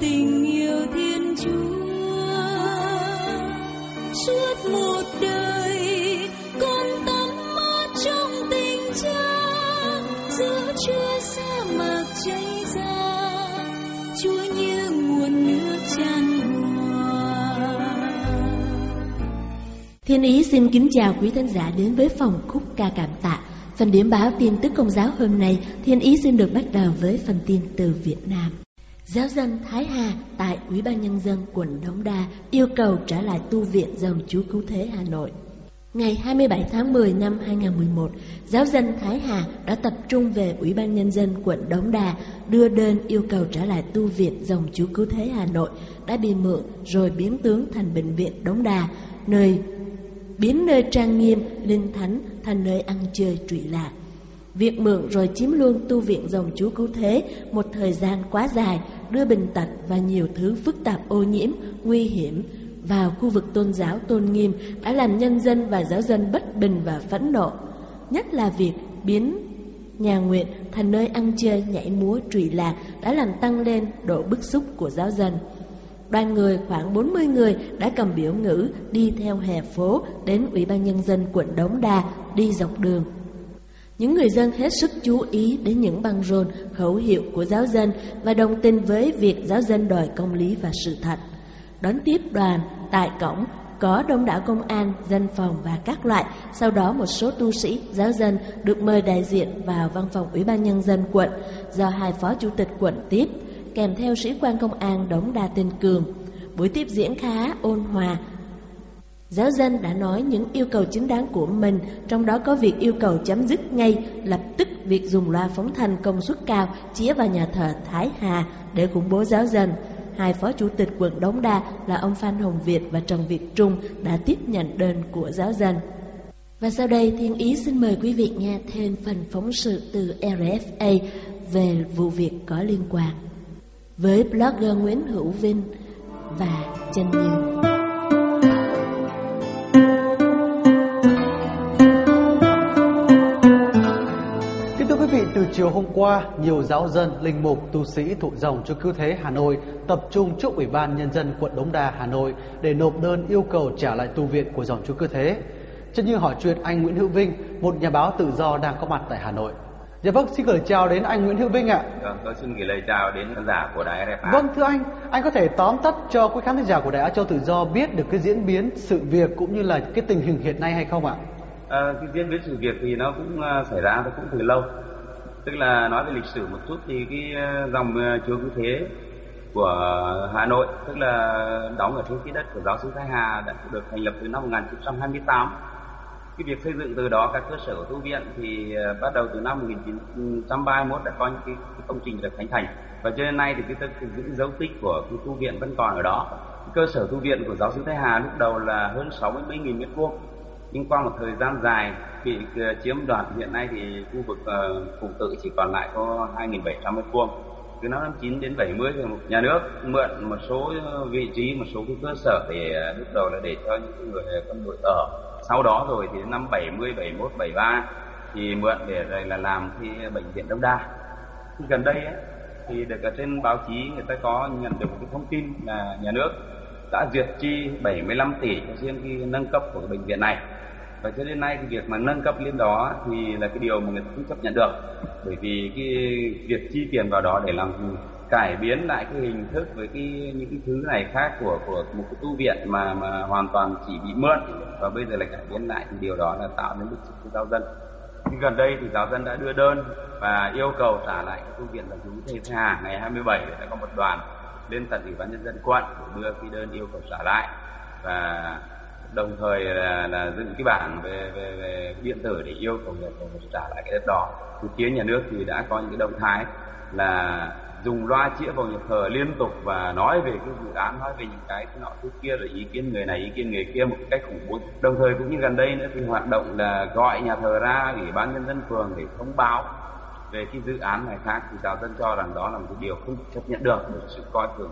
tình yêu thiên chúa suốt một đời con tắm mát trong tình cha giữa chúa sa mạc cháy ra chúa như nguồn nước tràn Thiên Ý xin kính chào quý thân giả đến với phòng khúc ca cảm tạ. Phần điểm báo tin tức công giáo hôm nay, Thiên Ý xin được bắt đầu với phần tin từ Việt Nam. Giáo dân Thái Hà tại Ủy ban Nhân dân quận Đống Đa yêu cầu trả lại tu viện dòng Chúa Cứu Thế Hà Nội. Ngày 27 tháng 10 năm 2011, giáo dân Thái Hà đã tập trung về Ủy ban Nhân dân quận Đống Đa đưa đơn yêu cầu trả lại tu viện dòng Chúa Cứu Thế Hà Nội đã bị mượn rồi biến tướng thành bệnh viện Đống Đa, nơi biến nơi trang nghiêm, linh thánh thành nơi ăn chơi trụy lạc. Việc mượn rồi chiếm luôn tu viện dòng Chúa Cứu Thế một thời gian quá dài, đưa bình tật và nhiều thứ phức tạp ô nhiễm, nguy hiểm vào khu vực tôn giáo tôn nghiêm đã làm nhân dân và giáo dân bất bình và phẫn nộ. Nhất là việc biến nhà nguyện thành nơi ăn chơi, nhảy múa, trụy lạc đã làm tăng lên độ bức xúc của giáo dân. Đoàn người khoảng 40 người đã cầm biểu ngữ đi theo hè phố đến Ủy ban Nhân dân quận Đống Đa đi dọc đường. Những người dân hết sức chú ý đến những băng rôn khẩu hiệu của giáo dân và đồng tình với việc giáo dân đòi công lý và sự thật. Đón tiếp đoàn tại cổng có đông đảo công an, dân phòng và các loại. Sau đó một số tu sĩ, giáo dân được mời đại diện vào văn phòng Ủy ban Nhân dân quận do hai phó chủ tịch quận tiếp kèm theo sĩ quan công an Đống Đa Tên Cường. Buổi tiếp diễn khá ôn hòa. Giáo dân đã nói những yêu cầu chính đáng của mình, trong đó có việc yêu cầu chấm dứt ngay lập tức việc dùng loa phóng thanh công suất cao chĩa vào nhà thờ Thái Hà để khủng bố giáo dân. Hai phó chủ tịch quận Đống Đa là ông Phan Hồng Việt và Trần Việt Trung đã tiếp nhận đơn của giáo dân. Và sau đây Thiên Ý xin mời quý vị nghe thêm phần phóng sự từ RFA về vụ việc có liên quan với blogger Nguyễn Hữu Vinh và Chân Như. Chiều hôm qua, nhiều giáo dân, linh mục, tu sĩ thuộc dòng Chúa Cứu Thế Hà Nội tập trung trước Ủy ban Nhân dân quận Đống Đa, Hà Nội để nộp đơn yêu cầu trả lại tu viện của dòng Chúa Cứu Thế. Chân như hỏi chuyện anh Nguyễn Hữu Vinh, một nhà báo tự do đang có mặt tại Hà Nội. Dạ vâng, xin gửi chào đến anh Nguyễn Hữu Vinh ạ. Vâng, tôi xin gửi lời chào đến khán giả của đài RFA. Vâng, thưa anh, anh có thể tóm tắt cho quý khán giả của Đài Á Châu Tự Do biết được cái diễn biến sự việc cũng như là cái tình hình hiện nay hay không ạ? À, cái diễn biến sự việc thì nó cũng uh, xảy ra nó cũng từ lâu. Tức là nói về lịch sử một chút thì cái ờ, dòng ờ, Chúa Cứu Thế của Hà Nội, tức là đóng ở trên cái đất của giáo sư Thái Hà đã được thành lập từ năm 1928 cái việc xây dựng từ đó các cơ sở tu viện thì ờ, bắt đầu từ năm 1931 đã có những cái, cái công trình được khánh thành. Và cho đến nay thì cái, cái những dấu tích của cái tu viện vẫn còn ở đó. Cái cơ sở tu viện của giáo sư Thái Hà lúc đầu là hơn 60.000 mét vuông nhưng qua một thời gian dài bị ờ, chiếm đoạt hiện nay thì khu vực ờ, phụng tự chỉ còn lại có 2.700 mét vuông từ năm 59 đến 70 thì nhà nước mượn một số vị trí một số cái cơ sở để ờ, lúc đầu là để cho những người quân đội ở sau đó rồi thì năm 70, 71, 73 thì mượn để rồi là làm cái bệnh viện Đông Đa. Gần đây ấy, thì được ở trên báo chí người ta có nhận được một cái thông tin là nhà nước đã duyệt chi 75 tỷ cho riêng cái nâng cấp của cái bệnh viện này. Và cho đến nay cái việc mà nâng cấp lên đó thì là cái điều mà người ta không chấp nhận được. Bởi vì cái việc chi tiền vào đó để làm cải biến lại cái hình thức với cái, những cái thứ này khác của của một cái tu viện mà mà hoàn toàn chỉ bị mượn và bây giờ lại cải biến lại thì điều đó là tạo nên bức xúc của giáo dân. Thì gần đây thì giáo dân đã đưa đơn và yêu cầu trả lại cái tu viện là chú Thầy Hà ngày 27 đã có một đoàn lên tận ủy ban nhân dân quận để đưa cái đơn yêu cầu trả lại và đồng thời là, là dựng cái bảng về, về, về điện tử để yêu cầu nhà thờ trả lại cái đất đỏ. Thì phía nhà nước thì đã có những cái động thái là dùng loa chĩa vào nhà thờ liên tục và nói về cái dự án nói về những cái cái nọ thứ kia rồi ý kiến người này ý kiến người kia một cách khủng bố. Đồng thời cũng như gần đây nữa thì hoạt động là gọi nhà thờ ra ủy ban nhân dân phường để thông báo về cái dự án này khác. Thì giáo dân cho rằng đó là một cái điều không chấp nhận được một sự coi thường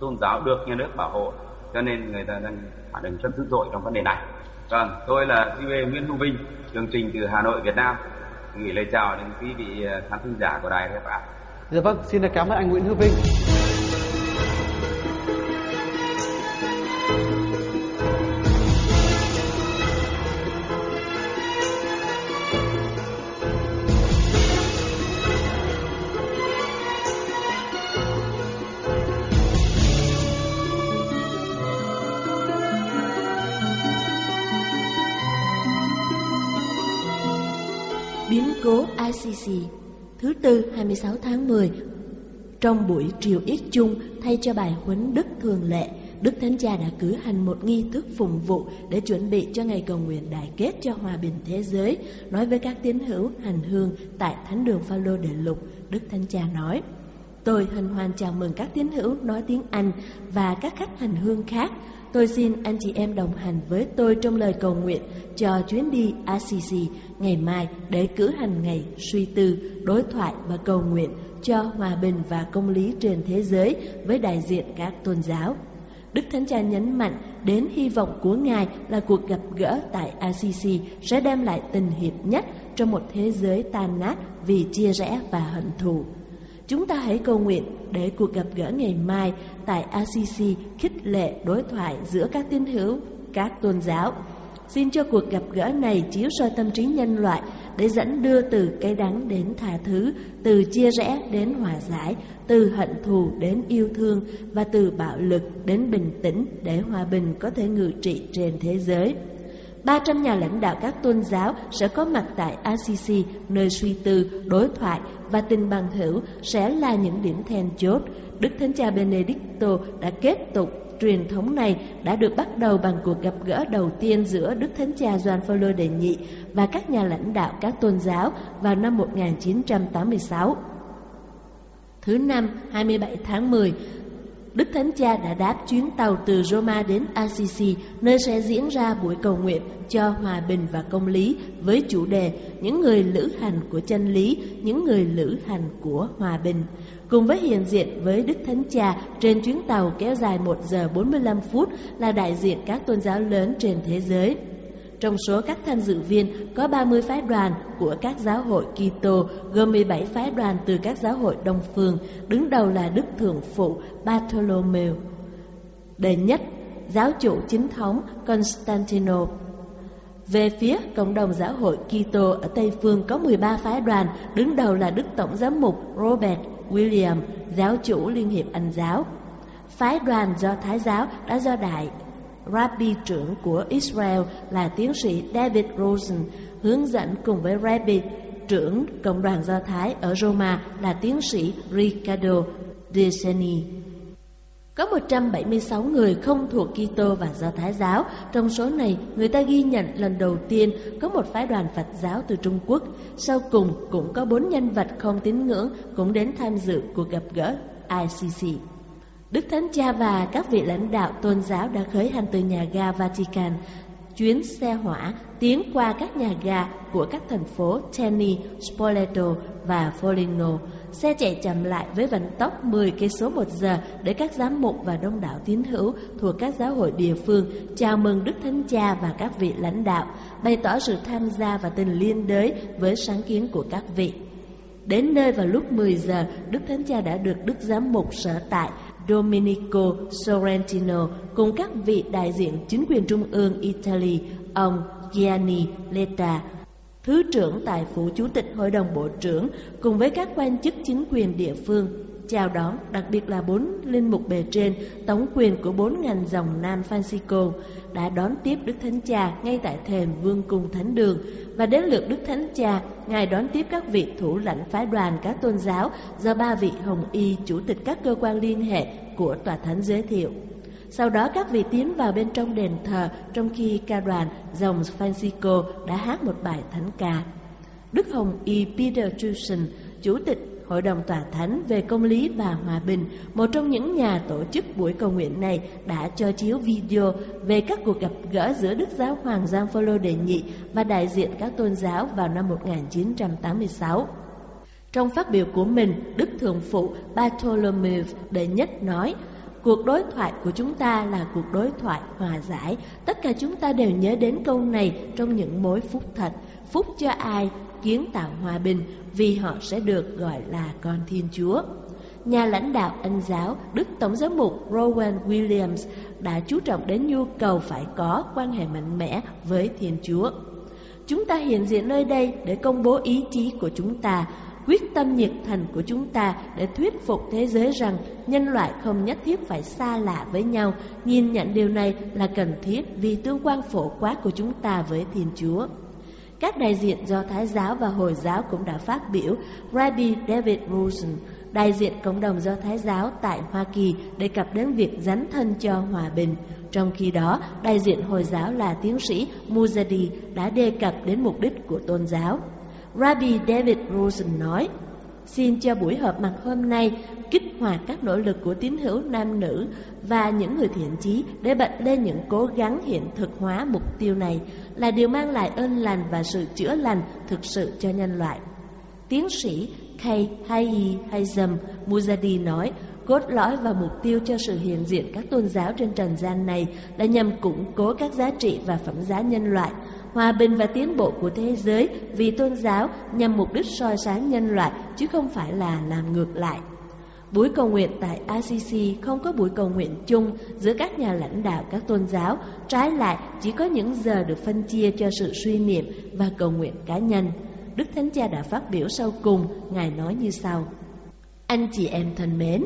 tôn giáo được nhà nước bảo hộ cho nên người ta đang phản ứng rất dữ dội trong vấn đề này. Vâng tôi là TV Nguyễn Hữu Vinh chương trình từ Hà Nội Việt Nam. Gửi lời chào đến quý vị khán thính giả của đài RFA Dạ vâng, xin cảm ơn anh Nguyễn Hữu Vinh. Biến cố ICC Thứ tư 26 tháng 10 Trong buổi triều yết chung thay cho bài huấn đức thường lệ Đức Thánh Cha đã cử hành một nghi thức phụng vụ để chuẩn bị cho ngày cầu nguyện đại kết cho hòa bình thế giới. Nói với các tín hữu hành hương tại Thánh đường Phaolô Đệ Lục, Đức Thánh Cha nói: Tôi hân hoan chào mừng các tín hữu nói tiếng Anh và các khách hành hương khác. Tôi xin anh chị em đồng hành với tôi trong lời cầu nguyện cho chuyến đi ACC ngày mai để cử hành ngày suy tư, đối thoại và cầu nguyện cho hòa bình và công lý trên thế giới với đại diện các tôn giáo. Đức Thánh Cha nhấn mạnh đến hy vọng của Ngài là cuộc gặp gỡ tại ACC sẽ đem lại tình hiệp nhất trong một thế giới tan nát vì chia rẽ và hận thù. Chúng ta hãy cầu nguyện để cuộc gặp gỡ ngày mai tại ACC khích lệ đối thoại giữa các tín hữu, các tôn giáo. Xin cho cuộc gặp gỡ này chiếu soi tâm trí nhân loại để dẫn đưa từ cái đắng đến tha thứ, từ chia rẽ đến hòa giải, từ hận thù đến yêu thương và từ bạo lực đến bình tĩnh để hòa bình có thể ngự trị trên thế giới. 300 nhà lãnh đạo các tôn giáo sẽ có mặt tại ACC, nơi suy tư, đối thoại và tình bằng hữu sẽ là những điểm then chốt. Đức Thánh Cha Benedicto đã kết tục truyền thống này đã được bắt đầu bằng cuộc gặp gỡ đầu tiên giữa Đức Thánh Cha Gioan Phaolô đệ nhị và các nhà lãnh đạo các tôn giáo vào năm 1986. Thứ năm, 27 tháng 10, Đức Thánh Cha đã đáp chuyến tàu từ Roma đến Assisi, nơi sẽ diễn ra buổi cầu nguyện cho hòa bình và công lý với chủ đề Những người lữ hành của chân lý, những người lữ hành của hòa bình. Cùng với hiện diện với Đức Thánh Cha trên chuyến tàu kéo dài 1 giờ 45 phút là đại diện các tôn giáo lớn trên thế giới. Trong số các tham dự viên có 30 phái đoàn của các giáo hội Kitô, gồm 17 phái đoàn từ các giáo hội Đông phương, đứng đầu là Đức Thượng phụ Bartholomew. Đệ nhất, giáo chủ chính thống Constantinople. Về phía cộng đồng giáo hội Kitô ở Tây phương có 13 phái đoàn, đứng đầu là Đức Tổng giám mục Robert William, giáo chủ Liên hiệp Anh giáo. Phái đoàn do Thái giáo đã do Đại Rabbi trưởng của Israel là tiến sĩ David Rosen hướng dẫn cùng với Rabbi trưởng Cộng đoàn Do Thái ở Roma là tiến sĩ Ricardo Deseni. Có 176 người không thuộc Kitô và Do Thái giáo, trong số này người ta ghi nhận lần đầu tiên có một phái đoàn Phật giáo từ Trung Quốc, sau cùng cũng có bốn nhân vật không tín ngưỡng cũng đến tham dự cuộc gặp gỡ ICC. Đức Thánh Cha và các vị lãnh đạo tôn giáo đã khởi hành từ nhà ga Vatican, chuyến xe hỏa tiến qua các nhà ga của các thành phố Terni, Spoleto và Foligno. Xe chạy chậm lại với vận tốc 10 cây số một giờ để các giám mục và đông đảo tín hữu thuộc các giáo hội địa phương chào mừng Đức Thánh Cha và các vị lãnh đạo, bày tỏ sự tham gia và tình liên đới với sáng kiến của các vị. Đến nơi vào lúc 10 giờ, Đức Thánh Cha đã được Đức Giám mục sở tại Domenico Sorrentino cùng các vị đại diện chính quyền trung ương Italy, ông Gianni Letta, Thứ trưởng tại Phủ Chủ tịch Hội đồng Bộ trưởng cùng với các quan chức chính quyền địa phương chào đón, đặc biệt là bốn linh mục bề trên, tổng quyền của bốn ngành dòng Nam Francisco đã đón tiếp Đức Thánh Cha ngay tại thềm Vương cung Thánh Đường và đến lượt Đức Thánh Cha, ngài đón tiếp các vị thủ lãnh phái đoàn các tôn giáo do ba vị hồng y chủ tịch các cơ quan liên hệ của tòa thánh giới thiệu. Sau đó các vị tiến vào bên trong đền thờ trong khi ca đoàn dòng Francisco đã hát một bài thánh ca. Đức Hồng Y Peter Truson, Chủ tịch Hội đồng Tòa Thánh về Công lý và Hòa bình, một trong những nhà tổ chức buổi cầu nguyện này đã cho chiếu video về các cuộc gặp gỡ giữa Đức Giáo Hoàng Giang Phaolô Đệ Nhị và đại diện các tôn giáo vào năm 1986. Trong phát biểu của mình, Đức Thượng Phụ Bartholomew Đệ Nhất nói, Cuộc đối thoại của chúng ta là cuộc đối thoại hòa giải. Tất cả chúng ta đều nhớ đến câu này trong những mối phúc thật. Phúc cho ai kiến tạo hòa bình vì họ sẽ được gọi là con Thiên Chúa. Nhà lãnh đạo Ân giáo Đức Tổng giám mục Rowan Williams đã chú trọng đến nhu cầu phải có quan hệ mạnh mẽ với Thiên Chúa. Chúng ta hiện diện nơi đây để công bố ý chí của chúng ta, quyết tâm nhiệt thành của chúng ta để thuyết phục thế giới rằng nhân loại không nhất thiết phải xa lạ với nhau. Nhìn nhận điều này là cần thiết vì tương quan phổ quát của chúng ta với Thiên Chúa. Các đại diện do Thái giáo và Hồi giáo cũng đã phát biểu. Rabbi David Rosen, đại diện cộng đồng do Thái giáo tại Hoa Kỳ đề cập đến việc dấn thân cho hòa bình. Trong khi đó, đại diện Hồi giáo là tiến sĩ Muzadi đã đề cập đến mục đích của tôn giáo. Rabbi David Rosen nói, Xin cho buổi họp mặt hôm nay kích hoạt các nỗ lực của tín hữu nam nữ và những người thiện chí để bật lên những cố gắng hiện thực hóa mục tiêu này là điều mang lại ơn lành và sự chữa lành thực sự cho nhân loại. Tiến sĩ Kay Hayi Hayzam Mujadi nói, cốt lõi và mục tiêu cho sự hiện diện các tôn giáo trên trần gian này là nhằm củng cố các giá trị và phẩm giá nhân loại, hòa bình và tiến bộ của thế giới vì tôn giáo nhằm mục đích soi sáng nhân loại chứ không phải là làm ngược lại. Buổi cầu nguyện tại ACC không có buổi cầu nguyện chung giữa các nhà lãnh đạo các tôn giáo, trái lại chỉ có những giờ được phân chia cho sự suy niệm và cầu nguyện cá nhân. Đức Thánh Cha đã phát biểu sau cùng, Ngài nói như sau. Anh chị em thân mến,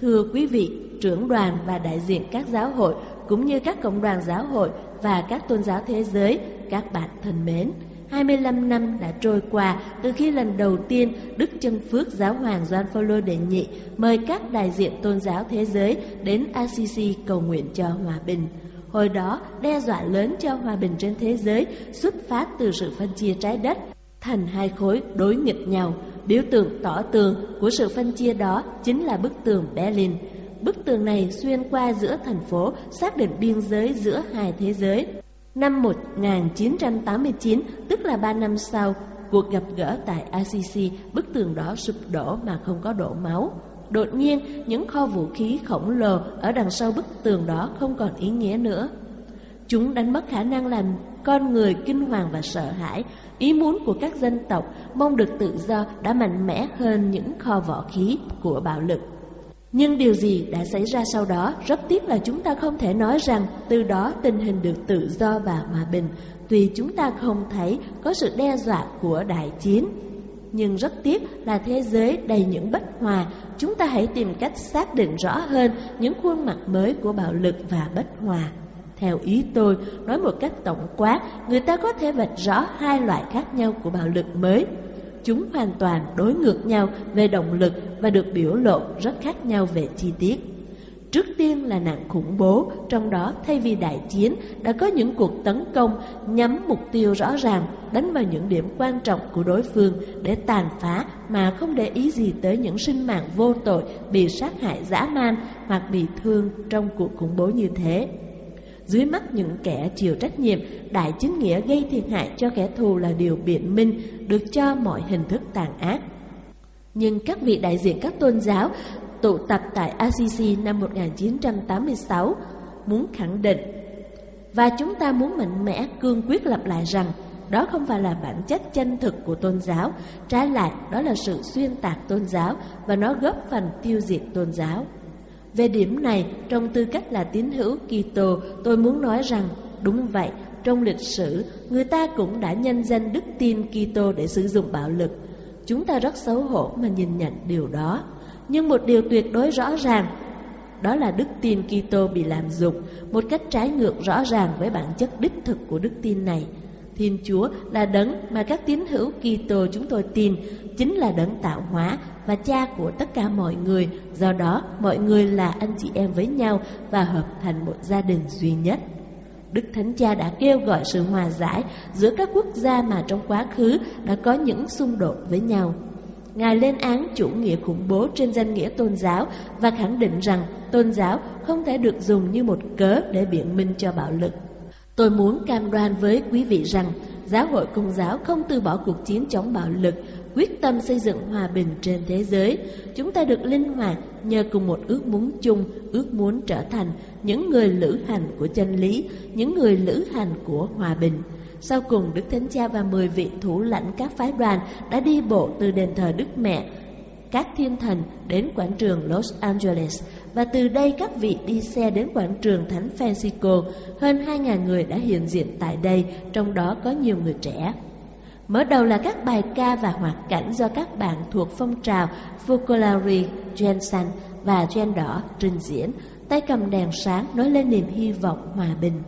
thưa quý vị, trưởng đoàn và đại diện các giáo hội cũng như các cộng đoàn giáo hội và các tôn giáo thế giới, các bạn thân mến. 25 năm đã trôi qua từ khi lần đầu tiên Đức Chân Phước Giáo hoàng Gioan Phaolô đệ nhị mời các đại diện tôn giáo thế giới đến Assisi cầu nguyện cho hòa bình. Hồi đó, đe dọa lớn cho hòa bình trên thế giới xuất phát từ sự phân chia trái đất thành hai khối đối nghịch nhau. Biểu tượng tỏ tường của sự phân chia đó chính là bức tường Berlin. Bức tường này xuyên qua giữa thành phố, xác định biên giới giữa hai thế giới. Năm 1989, tức là 3 năm sau, cuộc gặp gỡ tại Assisi, bức tường đó sụp đổ mà không có đổ máu. Đột nhiên, những kho vũ khí khổng lồ ở đằng sau bức tường đó không còn ý nghĩa nữa. Chúng đánh mất khả năng làm con người kinh hoàng và sợ hãi. Ý muốn của các dân tộc mong được tự do đã mạnh mẽ hơn những kho võ khí của bạo lực. Nhưng điều gì đã xảy ra sau đó, rất tiếc là chúng ta không thể nói rằng từ đó tình hình được tự do và hòa bình, tuy chúng ta không thấy có sự đe dọa của đại chiến. Nhưng rất tiếc là thế giới đầy những bất hòa, chúng ta hãy tìm cách xác định rõ hơn những khuôn mặt mới của bạo lực và bất hòa. Theo ý tôi, nói một cách tổng quát, người ta có thể vạch rõ hai loại khác nhau của bạo lực mới. Chúng hoàn toàn đối ngược nhau về động lực và được biểu lộ rất khác nhau về chi tiết. Trước tiên là nạn khủng bố, trong đó thay vì đại chiến đã có những cuộc tấn công nhắm mục tiêu rõ ràng, đánh vào những điểm quan trọng của đối phương để tàn phá mà không để ý gì tới những sinh mạng vô tội bị sát hại dã man hoặc bị thương trong cuộc khủng bố như thế. Dưới mắt những kẻ chịu trách nhiệm, đại chính nghĩa gây thiệt hại cho kẻ thù là điều biện minh được cho mọi hình thức tàn ác. Nhưng các vị đại diện các tôn giáo tụ tập tại ACC năm 1986 muốn khẳng định và chúng ta muốn mạnh mẽ cương quyết lặp lại rằng đó không phải là bản chất chân thực của tôn giáo, trái lại đó là sự xuyên tạc tôn giáo và nó góp phần tiêu diệt tôn giáo. Về điểm này, trong tư cách là tín hữu Kitô, tôi muốn nói rằng đúng vậy, trong lịch sử, người ta cũng đã nhân danh đức tin Kitô để sử dụng bạo lực. Chúng ta rất xấu hổ mà nhìn nhận điều đó. Nhưng một điều tuyệt đối rõ ràng, đó là đức tin Kitô bị làm dụng một cách trái ngược rõ ràng với bản chất đích thực của đức tin này. Thiên Chúa là đấng mà các tín hữu Kitô chúng tôi tin chính là đấng tạo hóa, và cha của tất cả mọi người, do đó mọi người là anh chị em với nhau và hợp thành một gia đình duy nhất. Đức Thánh Cha đã kêu gọi sự hòa giải giữa các quốc gia mà trong quá khứ đã có những xung đột với nhau. Ngài lên án chủ nghĩa khủng bố trên danh nghĩa tôn giáo và khẳng định rằng tôn giáo không thể được dùng như một cớ để biện minh cho bạo lực. Tôi muốn cam đoan với quý vị rằng giáo hội công giáo không từ bỏ cuộc chiến chống bạo lực, quyết tâm xây dựng hòa bình trên thế giới. Chúng ta được linh hoạt nhờ cùng một ước muốn chung, ước muốn trở thành những người lữ hành của chân lý, những người lữ hành của hòa bình. Sau cùng, Đức Thánh Cha và 10 vị thủ lãnh các phái đoàn đã đi bộ từ đền thờ Đức Mẹ, các thiên thần đến quảng trường Los Angeles và từ đây các vị đi xe đến quảng trường Thánh Francisco. Hơn 2.000 người đã hiện diện tại đây, trong đó có nhiều người trẻ. Mở đầu là các bài ca và hoạt cảnh do các bạn thuộc phong trào Focolari, xanh và Gen Đỏ trình diễn, tay cầm đèn sáng nói lên niềm hy vọng hòa bình.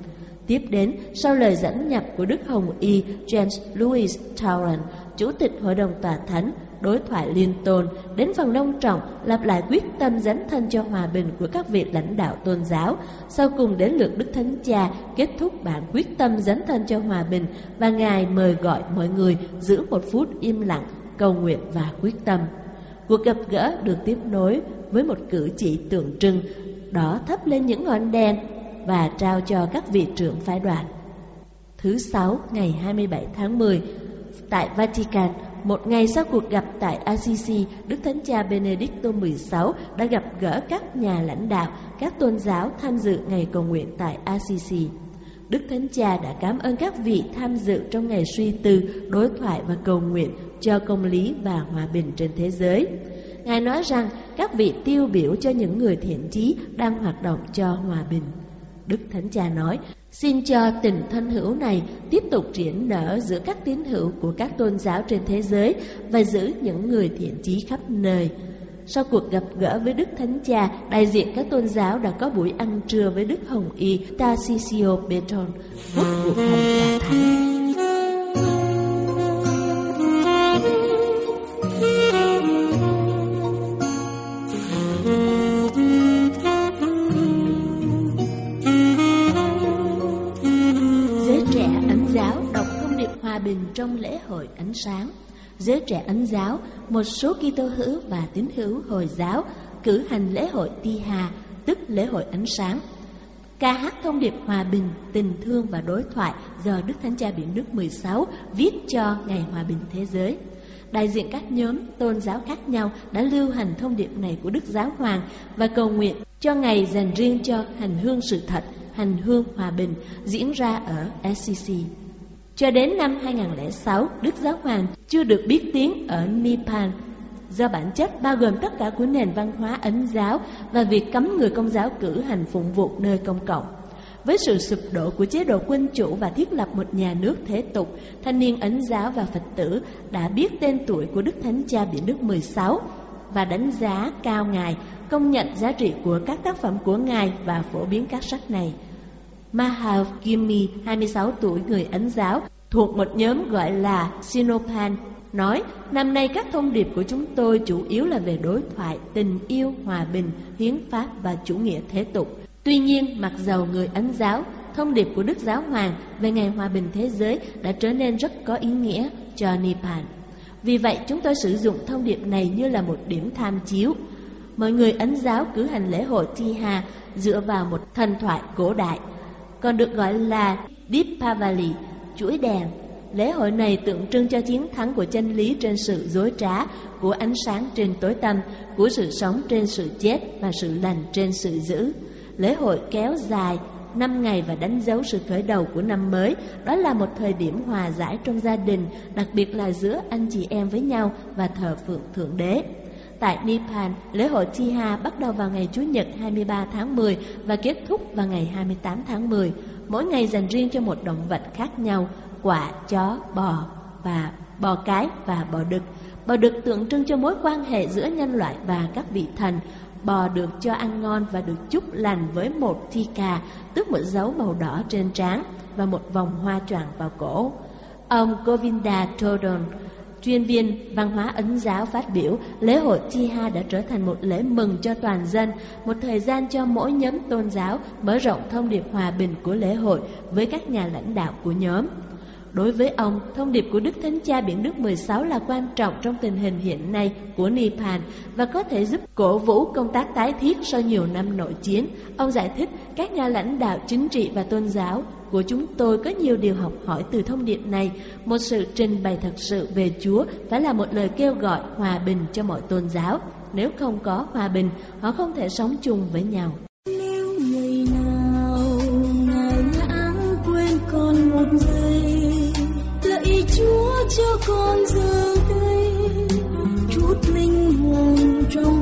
Tiếp đến, sau lời dẫn nhập của Đức Hồng Y James Louis Tauran, Chủ tịch Hội đồng Tòa Thánh, đối thoại liên tôn, đến phần nông trọng lặp lại quyết tâm dấn thân cho hòa bình của các vị lãnh đạo tôn giáo. Sau cùng đến lượt Đức Thánh Cha kết thúc bản quyết tâm dấn thân cho hòa bình và Ngài mời gọi mọi người giữ một phút im lặng, cầu nguyện và quyết tâm. Cuộc gặp gỡ được tiếp nối với một cử chỉ tượng trưng, đó thắp lên những ngọn đèn và trao cho các vị trưởng phái đoàn. Thứ sáu ngày 27 tháng 10 tại Vatican, một ngày sau cuộc gặp tại Assisi, Đức Thánh Cha Benedicto XVI đã gặp gỡ các nhà lãnh đạo, các tôn giáo tham dự ngày cầu nguyện tại Assisi. Đức Thánh Cha đã cảm ơn các vị tham dự trong ngày suy tư, đối thoại và cầu nguyện cho công lý và hòa bình trên thế giới. Ngài nói rằng các vị tiêu biểu cho những người thiện trí đang hoạt động cho hòa bình. Đức Thánh Cha nói, xin cho tình thân hữu này tiếp tục triển nở giữa các tín hữu của các tôn giáo trên thế giới và giữ những người thiện chí khắp nơi. Sau cuộc gặp gỡ với Đức Thánh Cha, đại diện các tôn giáo đã có buổi ăn trưa với Đức Hồng Y Tarcisio Beton, quốc vụ hành tòa thánh. Hòa bình trong lễ hội ánh sáng. Giới trẻ ấn giáo, một số Kitô hữu và tín hữu Hồi giáo cử hành lễ hội Ti Hà, tức lễ hội ánh sáng. Ca hát thông điệp hòa bình, tình thương và đối thoại do Đức Thánh Cha Biển Đức 16 viết cho Ngày Hòa bình Thế giới. Đại diện các nhóm tôn giáo khác nhau đã lưu hành thông điệp này của Đức Giáo Hoàng và cầu nguyện cho ngày dành riêng cho hành hương sự thật, hành hương hòa bình diễn ra ở SCC. Cho đến năm 2006, Đức Giáo Hoàng chưa được biết tiếng ở Nepal do bản chất bao gồm tất cả của nền văn hóa ấn giáo và việc cấm người công giáo cử hành phụng vụ nơi công cộng. Với sự sụp đổ của chế độ quân chủ và thiết lập một nhà nước thế tục, thanh niên ấn giáo và Phật tử đã biết tên tuổi của Đức Thánh Cha Biển Đức 16 và đánh giá cao Ngài, công nhận giá trị của các tác phẩm của Ngài và phổ biến các sách này. Mahav Gimi, 26 tuổi người Ấn giáo, thuộc một nhóm gọi là Sinopan, nói năm nay các thông điệp của chúng tôi chủ yếu là về đối thoại, tình yêu, hòa bình, hiến pháp và chủ nghĩa thế tục. Tuy nhiên, mặc dầu người Ấn giáo, thông điệp của Đức Giáo Hoàng về ngày hòa bình thế giới đã trở nên rất có ý nghĩa cho Nepal. Vì vậy, chúng tôi sử dụng thông điệp này như là một điểm tham chiếu. Mọi người Ấn giáo cử hành lễ hội Tiha dựa vào một thần thoại cổ đại, còn được gọi là Deepavali, chuỗi đèn. Lễ hội này tượng trưng cho chiến thắng của chân lý trên sự dối trá, của ánh sáng trên tối tăm, của sự sống trên sự chết và sự lành trên sự dữ. Lễ hội kéo dài 5 ngày và đánh dấu sự khởi đầu của năm mới. Đó là một thời điểm hòa giải trong gia đình, đặc biệt là giữa anh chị em với nhau và thờ phượng Thượng Đế. Tại Nepal, lễ hội Tiha bắt đầu vào ngày Chủ nhật 23 tháng 10 và kết thúc vào ngày 28 tháng 10. Mỗi ngày dành riêng cho một động vật khác nhau, quả, chó, bò và bò cái và bò đực. Bò đực tượng trưng cho mối quan hệ giữa nhân loại và các vị thần. Bò được cho ăn ngon và được chúc lành với một thi cà, tức một dấu màu đỏ trên trán và một vòng hoa choàng vào cổ. Ông Govinda Todon, chuyên viên văn hóa ấn giáo phát biểu, lễ hội Chiha đã trở thành một lễ mừng cho toàn dân, một thời gian cho mỗi nhóm tôn giáo mở rộng thông điệp hòa bình của lễ hội với các nhà lãnh đạo của nhóm. Đối với ông, thông điệp của Đức Thánh Cha Biển Đức 16 là quan trọng trong tình hình hiện nay của Nepal và có thể giúp cổ vũ công tác tái thiết sau nhiều năm nội chiến. Ông giải thích các nhà lãnh đạo chính trị và tôn giáo của chúng tôi có nhiều điều học hỏi từ thông điệp này. Một sự trình bày thật sự về Chúa phải là một lời kêu gọi hòa bình cho mọi tôn giáo. Nếu không có hòa bình, họ không thể sống chung với nhau. cho con giờ đây. Chút linh hồn trong